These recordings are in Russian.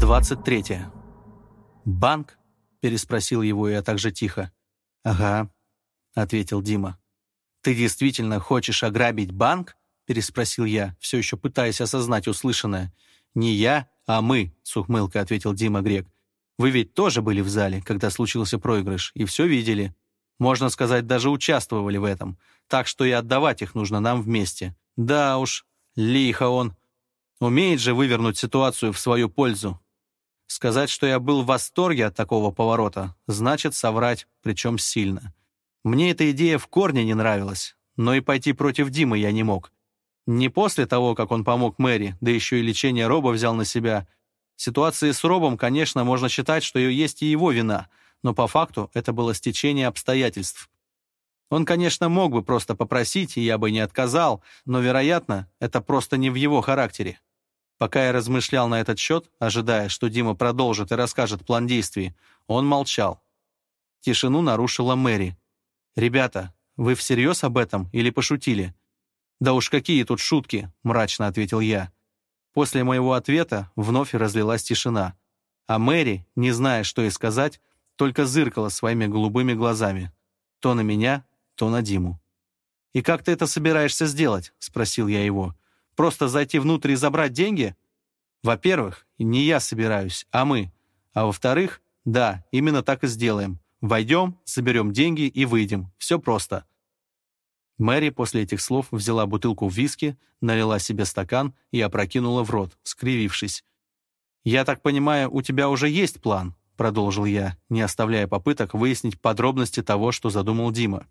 23. «Банк?» — переспросил его я также тихо. «Ага», — ответил Дима. «Ты действительно хочешь ограбить банк?» — переспросил я, все еще пытаясь осознать услышанное. «Не я, а мы», — с ухмылкой ответил Дима Грек. «Вы ведь тоже были в зале, когда случился проигрыш, и все видели. Можно сказать, даже участвовали в этом. Так что и отдавать их нужно нам вместе. Да уж, лихо он. Умеет же вывернуть ситуацию в свою пользу. Сказать, что я был в восторге от такого поворота, значит соврать, причем сильно. Мне эта идея в корне не нравилась, но и пойти против Димы я не мог. Не после того, как он помог Мэри, да еще и лечение Роба взял на себя. ситуации с Робом, конечно, можно считать, что есть и его вина, но по факту это было стечение обстоятельств. Он, конечно, мог бы просто попросить, и я бы не отказал, но, вероятно, это просто не в его характере. Пока я размышлял на этот счет, ожидая, что Дима продолжит и расскажет план действий, он молчал. Тишину нарушила Мэри. «Ребята, вы всерьез об этом или пошутили?» «Да уж какие тут шутки», — мрачно ответил я. После моего ответа вновь разлилась тишина. А Мэри, не зная, что и сказать, только зыркала своими голубыми глазами. То на меня, то на Диму. «И как ты это собираешься сделать?» — спросил я его. Просто зайти внутрь и забрать деньги? Во-первых, не я собираюсь, а мы. А во-вторых, да, именно так и сделаем. Войдем, соберем деньги и выйдем. Все просто». Мэри после этих слов взяла бутылку виски, налила себе стакан и опрокинула в рот, скривившись. «Я так понимаю, у тебя уже есть план?» — продолжил я, не оставляя попыток выяснить подробности того, что задумал Дима.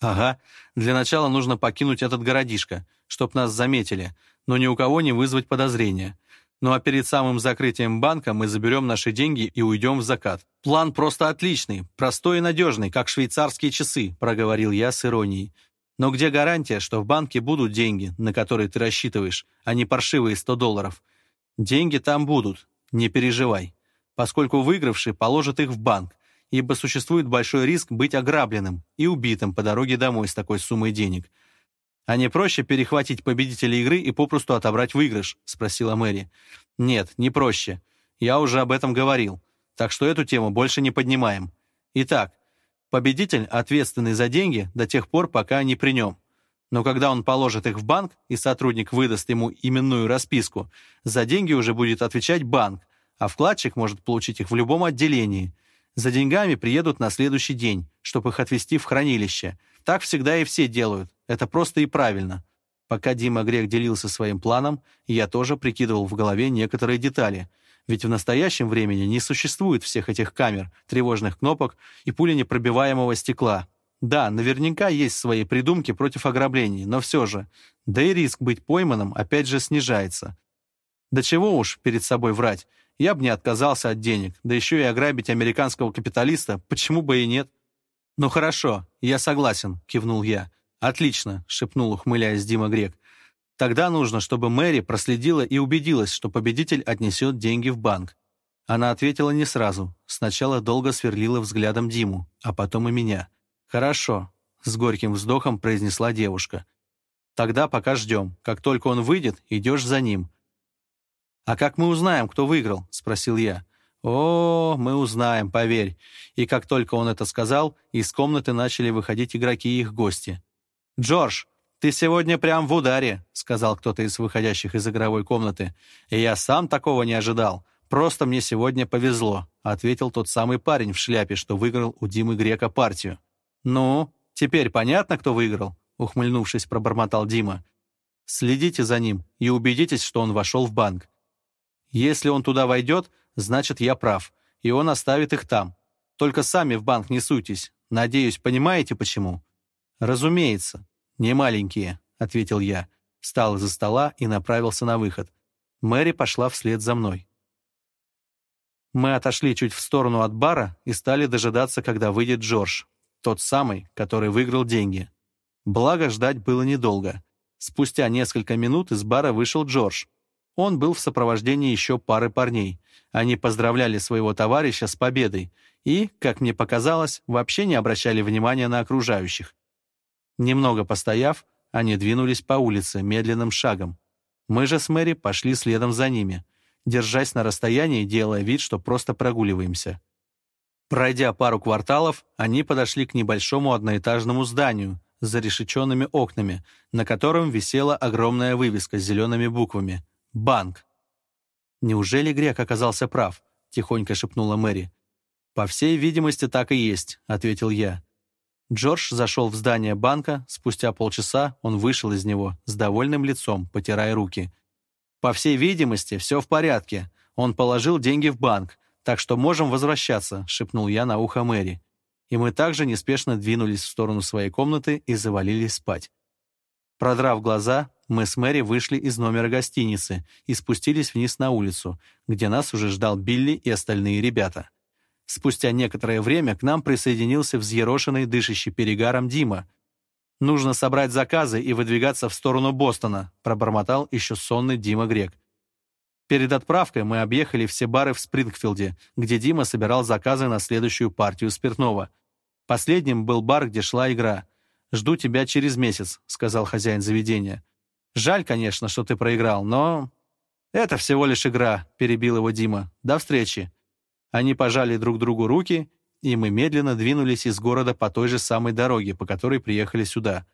Ага, для начала нужно покинуть этот городишко, чтоб нас заметили, но ни у кого не вызвать подозрения. Ну а перед самым закрытием банка мы заберем наши деньги и уйдем в закат. План просто отличный, простой и надежный, как швейцарские часы», — проговорил я с иронией. «Но где гарантия, что в банке будут деньги, на которые ты рассчитываешь, а не паршивые 100 долларов? Деньги там будут, не переживай, поскольку выигравший положит их в банк, ибо существует большой риск быть ограбленным и убитым по дороге домой с такой суммой денег. «А не проще перехватить победителя игры и попросту отобрать выигрыш?» — спросила Мэри. «Нет, не проще. Я уже об этом говорил. Так что эту тему больше не поднимаем. Итак, победитель ответственный за деньги до тех пор, пока они при нем. Но когда он положит их в банк, и сотрудник выдаст ему именную расписку, за деньги уже будет отвечать банк, а вкладчик может получить их в любом отделении — за деньгами приедут на следующий день, чтобы их отвезти в хранилище. Так всегда и все делают. Это просто и правильно. Пока Дима Грек делился своим планом, я тоже прикидывал в голове некоторые детали. Ведь в настоящем времени не существует всех этих камер, тревожных кнопок и пуленепробиваемого стекла. Да, наверняка есть свои придумки против ограблений, но все же. Да и риск быть пойманным опять же снижается. Да чего уж перед собой врать я бы не отказался от денег, да еще и ограбить американского капиталиста, почему бы и нет? «Ну хорошо, я согласен», — кивнул я. «Отлично», — шепнул, ухмыляясь Дима Грек. «Тогда нужно, чтобы Мэри проследила и убедилась, что победитель отнесет деньги в банк». Она ответила не сразу. Сначала долго сверлила взглядом Диму, а потом и меня. «Хорошо», — с горьким вздохом произнесла девушка. «Тогда пока ждем. Как только он выйдет, идешь за ним. «А как мы узнаем, кто выиграл?» — спросил я. «О, мы узнаем, поверь». И как только он это сказал, из комнаты начали выходить игроки и их гости. «Джордж, ты сегодня прям в ударе», — сказал кто-то из выходящих из игровой комнаты. «И я сам такого не ожидал. Просто мне сегодня повезло», — ответил тот самый парень в шляпе, что выиграл у Димы Грека партию. «Ну, теперь понятно, кто выиграл?» — ухмыльнувшись, пробормотал Дима. «Следите за ним и убедитесь, что он вошел в банк. Если он туда войдет, значит, я прав, и он оставит их там. Только сами в банк не суйтесь. Надеюсь, понимаете, почему?» «Разумеется, не маленькие», — ответил я. Встал из-за стола и направился на выход. Мэри пошла вслед за мной. Мы отошли чуть в сторону от бара и стали дожидаться, когда выйдет Джордж, тот самый, который выиграл деньги. Благо, ждать было недолго. Спустя несколько минут из бара вышел Джордж, он был в сопровождении еще пары парней. Они поздравляли своего товарища с победой и, как мне показалось, вообще не обращали внимания на окружающих. Немного постояв, они двинулись по улице медленным шагом. Мы же с Мэри пошли следом за ними, держась на расстоянии, делая вид, что просто прогуливаемся. Пройдя пару кварталов, они подошли к небольшому одноэтажному зданию с зарешеченными окнами, на котором висела огромная вывеска с зелеными буквами Банк. «Неужели грек оказался прав?» — тихонько шепнула Мэри. «По всей видимости, так и есть», — ответил я. Джордж зашел в здание банка, спустя полчаса он вышел из него с довольным лицом, потирая руки. «По всей видимости, все в порядке. Он положил деньги в банк, так что можем возвращаться», — шепнул я на ухо Мэри. И мы также неспешно двинулись в сторону своей комнаты и завалились спать. Продрав глаза, мы с Мэри вышли из номера гостиницы и спустились вниз на улицу, где нас уже ждал Билли и остальные ребята. Спустя некоторое время к нам присоединился взъерошенный, дышащий перегаром Дима. «Нужно собрать заказы и выдвигаться в сторону Бостона», пробормотал еще сонный Дима Грек. Перед отправкой мы объехали все бары в Спрингфилде, где Дима собирал заказы на следующую партию спиртного. Последним был бар, где шла игра. «Жду тебя через месяц», — сказал хозяин заведения. Жаль, конечно, что ты проиграл, но... Это всего лишь игра, перебил его Дима. До встречи. Они пожали друг другу руки, и мы медленно двинулись из города по той же самой дороге, по которой приехали сюда.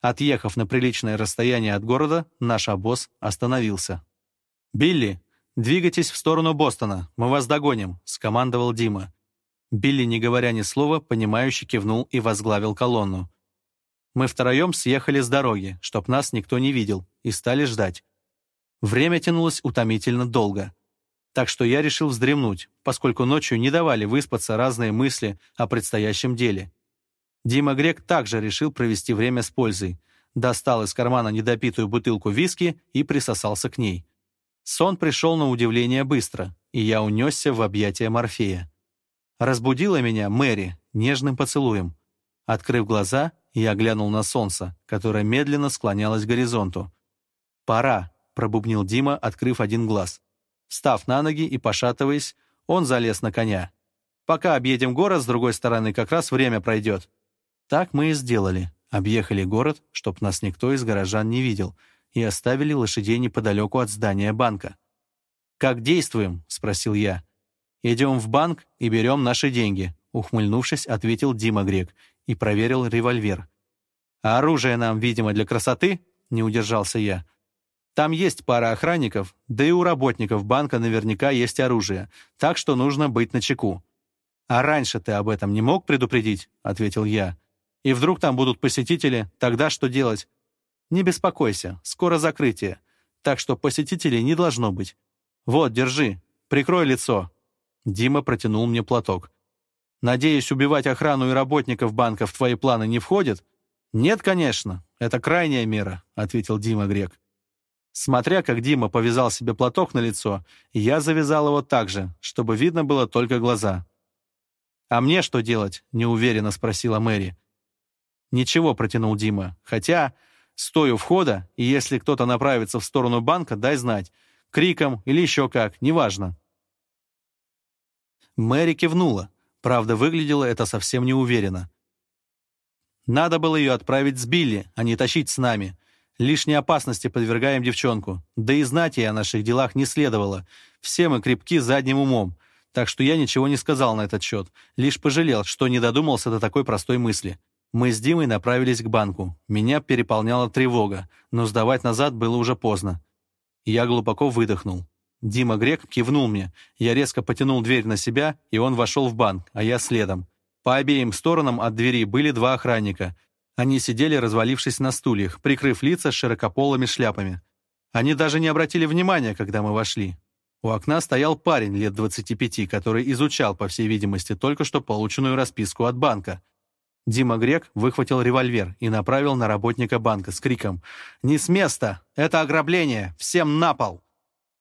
Отъехав на приличное расстояние от города, наш обоз остановился. «Билли, двигайтесь в сторону Бостона, мы вас догоним», — скомандовал Дима. Билли, не говоря ни слова, понимающе кивнул и возглавил колонну. Мы втроем съехали с дороги, чтоб нас никто не видел, и стали ждать. Время тянулось утомительно долго. Так что я решил вздремнуть, поскольку ночью не давали выспаться разные мысли о предстоящем деле. Дима Грек также решил провести время с пользой. Достал из кармана недопитую бутылку виски и присосался к ней. Сон пришел на удивление быстро, и я унесся в объятия Морфея. Разбудила меня Мэри нежным поцелуем — Открыв глаза, я глянул на солнце, которое медленно склонялось к горизонту. «Пора», — пробубнил Дима, открыв один глаз. Встав на ноги и пошатываясь, он залез на коня. «Пока объедем город, с другой стороны как раз время пройдет». Так мы и сделали. Объехали город, чтоб нас никто из горожан не видел, и оставили лошадей неподалеку от здания банка. «Как действуем?» — спросил я. «Идем в банк и берем наши деньги», — ухмыльнувшись, ответил Дима Грек — и проверил револьвер. «А оружие нам, видимо, для красоты?» — не удержался я. «Там есть пара охранников, да и у работников банка наверняка есть оружие, так что нужно быть начеку». «А раньше ты об этом не мог предупредить?» — ответил я. «И вдруг там будут посетители, тогда что делать?» «Не беспокойся, скоро закрытие, так что посетителей не должно быть. Вот, держи, прикрой лицо». Дима протянул мне платок. Надеюсь, убивать охрану и работников банков в твои планы не входит? Нет, конечно, это крайняя мера, ответил Дима Грек. Смотря как Дима повязал себе платок на лицо, я завязал его так же, чтобы видно было только глаза. «А мне что делать?» — неуверенно спросила Мэри. «Ничего», — протянул Дима. «Хотя, стой у входа, и если кто-то направится в сторону банка, дай знать. Криком или еще как, неважно». Мэри кивнула. Правда, выглядело это совсем неуверенно. Надо было ее отправить с Билли, а не тащить с нами. Лишней опасности подвергаем девчонку. Да и знать ей о наших делах не следовало. Все мы крепки задним умом. Так что я ничего не сказал на этот счет. Лишь пожалел, что не додумался до такой простой мысли. Мы с Димой направились к банку. Меня переполняла тревога, но сдавать назад было уже поздно. Я глубоко выдохнул. Дима Грек кивнул мне. Я резко потянул дверь на себя, и он вошел в банк, а я следом. По обеим сторонам от двери были два охранника. Они сидели, развалившись на стульях, прикрыв лица широкополыми шляпами. Они даже не обратили внимания, когда мы вошли. У окна стоял парень лет 25, который изучал, по всей видимости, только что полученную расписку от банка. Дима Грек выхватил револьвер и направил на работника банка с криком «Не с места! Это ограбление! Всем на пол!»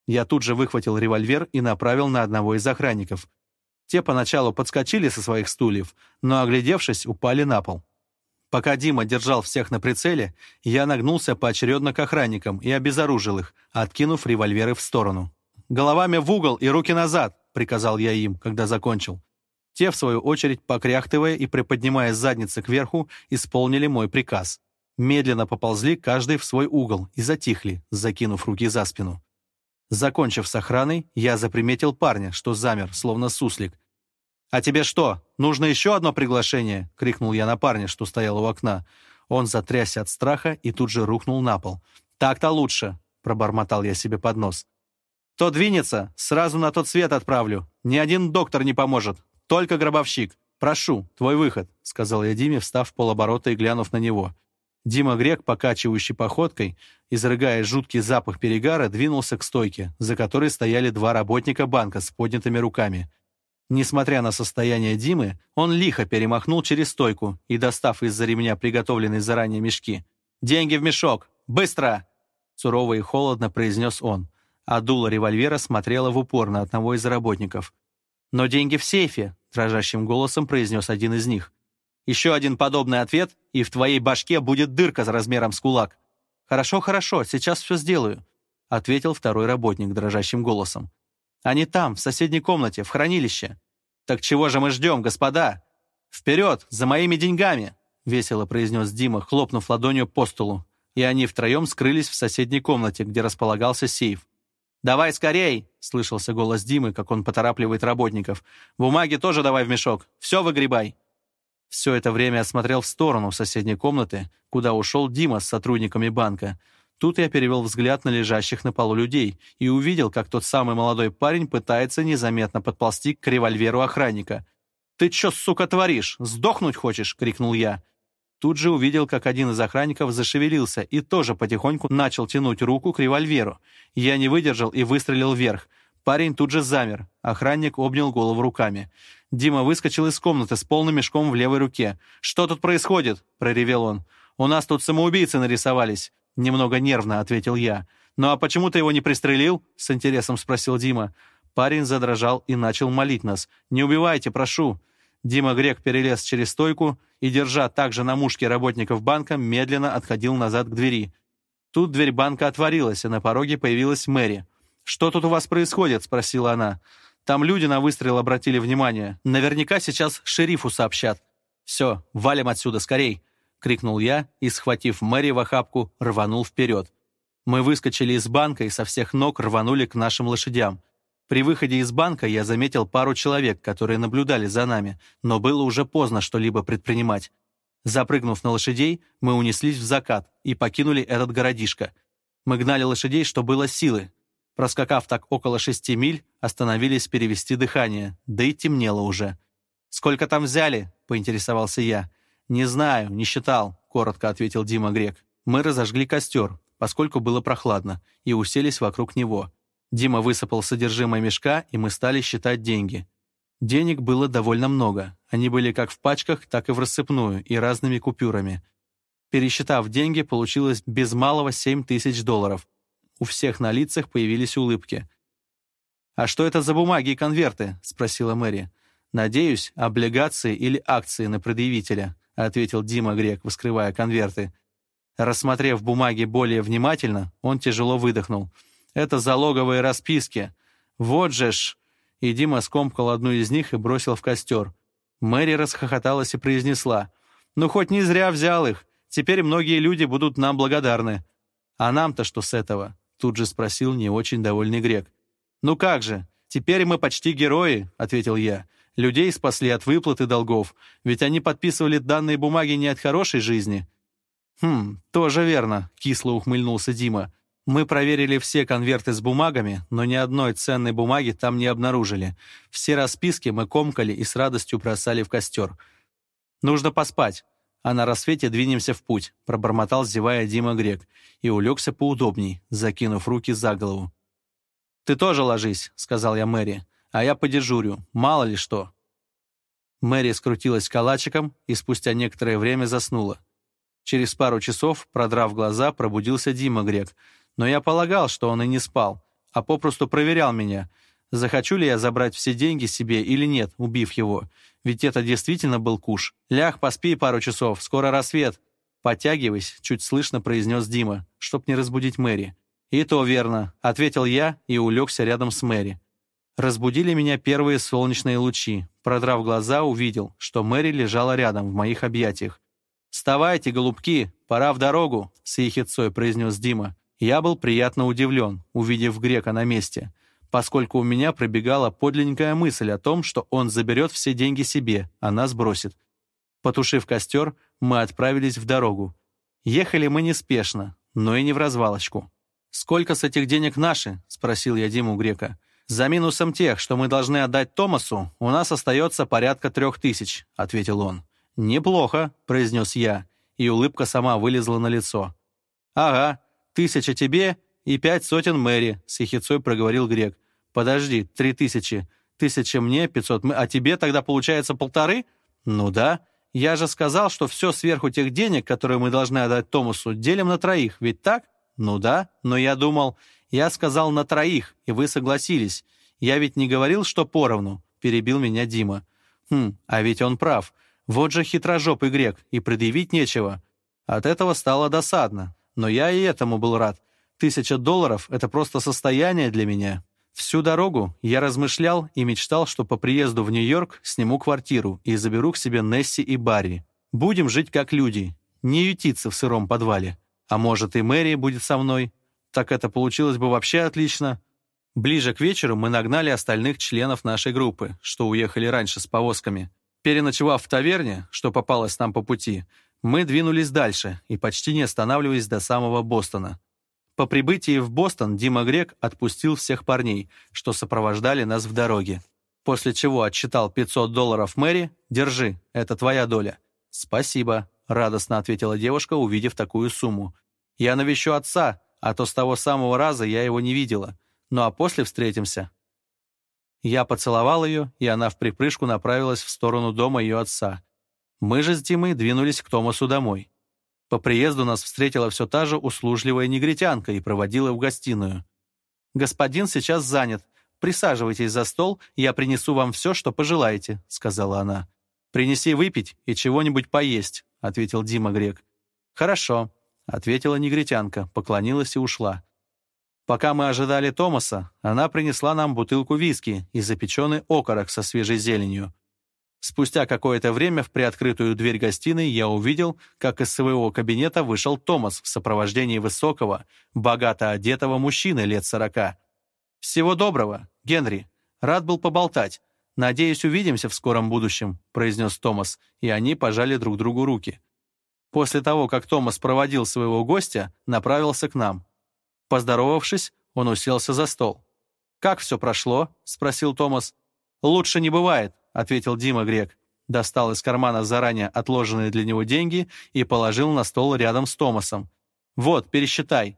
Я тут же выхватил револьвер и направил на одного из охранников. Те поначалу подскочили со своих стульев, но, оглядевшись, упали на пол. Пока Дима держал всех на прицеле, я нагнулся поочередно к охранникам и обезоружил их, откинув револьверы в сторону. «Головами в угол и руки назад!» — приказал я им, когда закончил. Те, в свою очередь, покряхтывая и приподнимая задницы кверху, исполнили мой приказ. Медленно поползли каждый в свой угол и затихли, закинув руки за спину. Закончив с охраной, я заприметил парня, что замер, словно суслик. «А тебе что, нужно еще одно приглашение?» — крикнул я на парня, что стоял у окна. Он затрясся от страха и тут же рухнул на пол. «Так-то лучше», — пробормотал я себе под нос. «То двинется, сразу на тот свет отправлю. Ни один доктор не поможет, только гробовщик. Прошу, твой выход», — сказал я Диме, встав в полоборота и глянув на него. Дима Грек, покачивающий походкой, изрыгая жуткий запах перегара, двинулся к стойке, за которой стояли два работника банка с поднятыми руками. Несмотря на состояние Димы, он лихо перемахнул через стойку и, достав из-за ремня приготовленные заранее мешки, «Деньги в мешок! Быстро!» Сурово и холодно произнес он, а дуло револьвера смотрело в упор на одного из работников. «Но деньги в сейфе!» — дрожащим голосом произнес один из них. Еще один подобный ответ, и в твоей башке будет дырка размером с кулак. «Хорошо, хорошо, сейчас все сделаю», — ответил второй работник дрожащим голосом. «Они там, в соседней комнате, в хранилище». «Так чего же мы ждем, господа? Вперед, за моими деньгами!» — весело произнес Дима, хлопнув ладонью по столу. И они втроем скрылись в соседней комнате, где располагался сейф. «Давай скорей!» — слышался голос Димы, как он поторапливает работников. «Бумаги тоже давай в мешок. Все выгребай!» Все это время осмотрел в сторону соседней комнаты, куда ушел Дима с сотрудниками банка. Тут я перевел взгляд на лежащих на полу людей и увидел, как тот самый молодой парень пытается незаметно подползти к револьверу охранника. «Ты че, сука, творишь? Сдохнуть хочешь?» — крикнул я. Тут же увидел, как один из охранников зашевелился и тоже потихоньку начал тянуть руку к револьверу. Я не выдержал и выстрелил вверх — Парень тут же замер. Охранник обнял голову руками. Дима выскочил из комнаты с полным мешком в левой руке. «Что тут происходит?» — проревел он. «У нас тут самоубийцы нарисовались». «Немного нервно», — ответил я. «Ну а почему ты его не пристрелил?» — с интересом спросил Дима. Парень задрожал и начал молить нас. «Не убивайте, прошу!» Дима Грек перелез через стойку и, держа также на мушке работников банка, медленно отходил назад к двери. Тут дверь банка отворилась, и на пороге появилась Мэри. «Что тут у вас происходит?» — спросила она. «Там люди на выстрел обратили внимание. Наверняка сейчас шерифу сообщат». «Все, валим отсюда, скорей!» — крикнул я и, схватив Мэри в охапку, рванул вперед. Мы выскочили из банка и со всех ног рванули к нашим лошадям. При выходе из банка я заметил пару человек, которые наблюдали за нами, но было уже поздно что-либо предпринимать. Запрыгнув на лошадей, мы унеслись в закат и покинули этот городишко. Мы гнали лошадей, что было силы, Проскакав так около шести миль, остановились перевести дыхание, да и темнело уже. «Сколько там взяли?» — поинтересовался я. «Не знаю, не считал», — коротко ответил Дима Грек. Мы разожгли костер, поскольку было прохладно, и уселись вокруг него. Дима высыпал содержимое мешка, и мы стали считать деньги. Денег было довольно много. Они были как в пачках, так и в рассыпную, и разными купюрами. Пересчитав деньги, получилось без малого семь тысяч долларов, у всех на лицах появились улыбки. «А что это за бумаги и конверты?» — спросила Мэри. «Надеюсь, облигации или акции на предъявителя», — ответил Дима Грек, вскрывая конверты. Рассмотрев бумаги более внимательно, он тяжело выдохнул. «Это залоговые расписки. Вот же ж!» И Дима скомкал одну из них и бросил в костер. Мэри расхохоталась и произнесла. «Ну, хоть не зря взял их. Теперь многие люди будут нам благодарны. А нам-то что с этого? Тут же спросил не очень довольный грек. «Ну как же, теперь мы почти герои», — ответил я. «Людей спасли от выплаты долгов, ведь они подписывали данные бумаги не от хорошей жизни». «Хм, тоже верно», — кисло ухмыльнулся Дима. «Мы проверили все конверты с бумагами, но ни одной ценной бумаги там не обнаружили. Все расписки мы комкали и с радостью бросали в костер. Нужно поспать. «А на рассвете двинемся в путь», — пробормотал, зевая Дима Грек, и улегся поудобней, закинув руки за голову. «Ты тоже ложись», — сказал я Мэри, — «а я подежурю, мало ли что». Мэри скрутилась калачиком и спустя некоторое время заснула. Через пару часов, продрав глаза, пробудился Дима Грек, но я полагал, что он и не спал, а попросту проверял меня, захочу ли я забрать все деньги себе или нет, убив его, — ведь это действительно был куш. Ляг, поспи пару часов, скоро рассвет». «Потягиваясь», — чуть слышно произнес Дима, чтоб не разбудить Мэри. «И то верно», — ответил я и улегся рядом с Мэри. Разбудили меня первые солнечные лучи. Продрав глаза, увидел, что Мэри лежала рядом в моих объятиях. «Вставайте, голубки, пора в дорогу», — с ехицой произнес Дима. Я был приятно удивлен, увидев грека на месте поскольку у меня пробегала подлинненькая мысль о том, что он заберет все деньги себе, а нас бросит. Потушив костер, мы отправились в дорогу. Ехали мы неспешно, но и не в развалочку. «Сколько с этих денег наши?» — спросил я Диму Грека. «За минусом тех, что мы должны отдать Томасу, у нас остается порядка трех тысяч», — ответил он. «Неплохо», — произнес я, и улыбка сама вылезла на лицо. «Ага, тысяча тебе и пять сотен мэри», — с ехицой проговорил грек. «Подожди, три тысячи. Тысяча мне, пятьсот мы, а тебе тогда получается полторы?» «Ну да. Я же сказал, что все сверху тех денег, которые мы должны отдать Томасу, делим на троих, ведь так?» «Ну да, но я думал...» «Я сказал на троих, и вы согласились. Я ведь не говорил, что поровну», — перебил меня Дима. «Хм, а ведь он прав. Вот же хитрожопый грек, и предъявить нечего». От этого стало досадно, но я и этому был рад. Тысяча долларов — это просто состояние для меня. Всю дорогу я размышлял и мечтал, что по приезду в Нью-Йорк сниму квартиру и заберу к себе Несси и Барри. Будем жить как люди, не ютиться в сыром подвале. А может, и Мэри будет со мной. Так это получилось бы вообще отлично. Ближе к вечеру мы нагнали остальных членов нашей группы, что уехали раньше с повозками. Переночевав в таверне, что попалось нам по пути, мы двинулись дальше и почти не останавливаясь до самого Бостона. По прибытии в Бостон Дима Грек отпустил всех парней, что сопровождали нас в дороге. После чего отсчитал 500 долларов Мэри «Держи, это твоя доля». «Спасибо», — радостно ответила девушка, увидев такую сумму. «Я навещу отца, а то с того самого раза я его не видела. Ну а после встретимся». Я поцеловал ее, и она в припрыжку направилась в сторону дома ее отца. Мы же с Димой двинулись к Томасу домой. По приезду нас встретила все та же услужливая негритянка и проводила в гостиную. «Господин сейчас занят. Присаживайтесь за стол, я принесу вам все, что пожелаете», — сказала она. «Принеси выпить и чего-нибудь поесть», — ответил Дима Грек. «Хорошо», — ответила негритянка, поклонилась и ушла. Пока мы ожидали Томаса, она принесла нам бутылку виски и запеченный окорок со свежей зеленью. Спустя какое-то время в приоткрытую дверь гостиной я увидел, как из своего кабинета вышел Томас в сопровождении высокого, богато одетого мужчины лет сорока. «Всего доброго, Генри. Рад был поболтать. Надеюсь, увидимся в скором будущем», — произнес Томас, и они пожали друг другу руки. После того, как Томас проводил своего гостя, направился к нам. Поздоровавшись, он уселся за стол. «Как все прошло?» — спросил Томас. «Лучше не бывает ответил Дима Грек, достал из кармана заранее отложенные для него деньги и положил на стол рядом с Томасом. «Вот, пересчитай.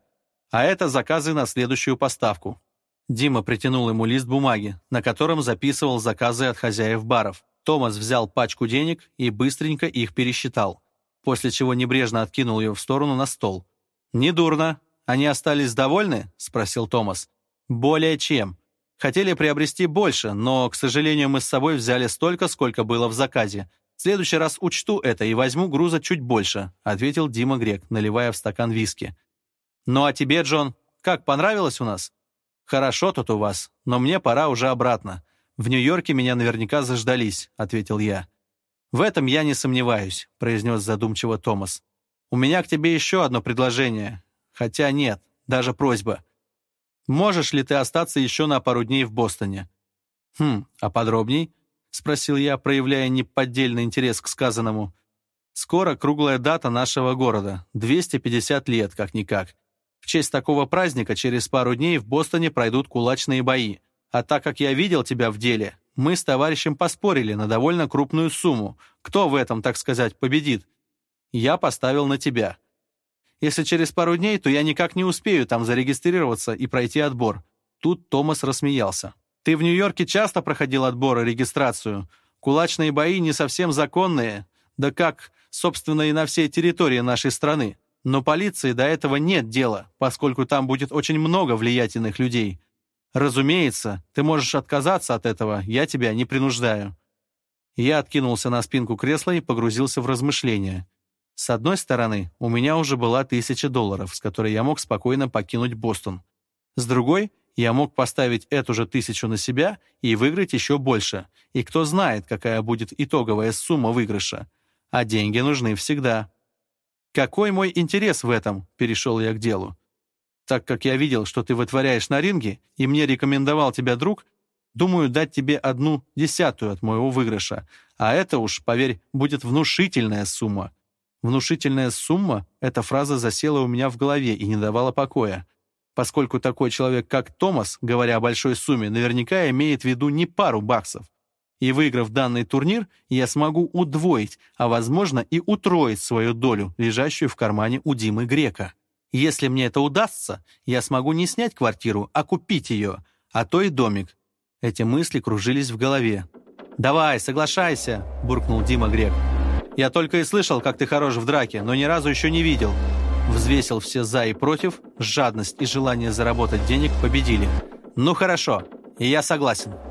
А это заказы на следующую поставку». Дима притянул ему лист бумаги, на котором записывал заказы от хозяев баров. Томас взял пачку денег и быстренько их пересчитал, после чего небрежно откинул ее в сторону на стол. «Недурно. Они остались довольны?» — спросил Томас. «Более чем. Хотели приобрести больше, но, к сожалению, мы с собой взяли столько, сколько было в заказе. В следующий раз учту это и возьму груза чуть больше», — ответил Дима Грек, наливая в стакан виски. «Ну а тебе, Джон, как, понравилось у нас?» «Хорошо тут у вас, но мне пора уже обратно. В Нью-Йорке меня наверняка заждались», — ответил я. «В этом я не сомневаюсь», — произнес задумчиво Томас. «У меня к тебе еще одно предложение. Хотя нет, даже просьба. Можешь ли ты остаться еще на пару дней в Бостоне?» «Хм, а подробней?» — спросил я, проявляя неподдельный интерес к сказанному. «Скоро круглая дата нашего города. 250 лет, как-никак. В честь такого праздника через пару дней в Бостоне пройдут кулачные бои. А так как я видел тебя в деле, мы с товарищем поспорили на довольно крупную сумму. Кто в этом, так сказать, победит? Я поставил на тебя. Если через пару дней, то я никак не успею там зарегистрироваться и пройти отбор». Тут Томас рассмеялся. «Ты в Нью-Йорке часто проходил отбор и регистрацию. Кулачные бои не совсем законные, да как, собственно, и на всей территории нашей страны. Но полиции до этого нет дела, поскольку там будет очень много влиятельных людей. Разумеется, ты можешь отказаться от этого, я тебя не принуждаю». Я откинулся на спинку кресла и погрузился в размышления. С одной стороны, у меня уже была тысяча долларов, с которой я мог спокойно покинуть Бостон. С другой, я мог поставить эту же тысячу на себя и выиграть еще больше. И кто знает, какая будет итоговая сумма выигрыша. А деньги нужны всегда. «Какой мой интерес в этом?» — перешел я к делу. «Так как я видел, что ты вытворяешь на ринге, и мне рекомендовал тебя друг, думаю дать тебе одну десятую от моего выигрыша. А это уж, поверь, будет внушительная сумма. Внушительная сумма — эта фраза засела у меня в голове и не давала покоя. Поскольку такой человек, как Томас, говоря о большой сумме, наверняка имеет в виду не пару баксов. И выиграв данный турнир, я смогу удвоить, а возможно и утроить свою долю, лежащую в кармане у Димы Грека. Если мне это удастся, я смогу не снять квартиру, а купить ее, а то и домик. Эти мысли кружились в голове. «Давай, соглашайся!» – буркнул Дима Грек. Я только и слышал, как ты хорош в драке, но ни разу еще не видел». Взвесил все «за» и «против», жадность и желание заработать денег победили. «Ну хорошо, я согласен».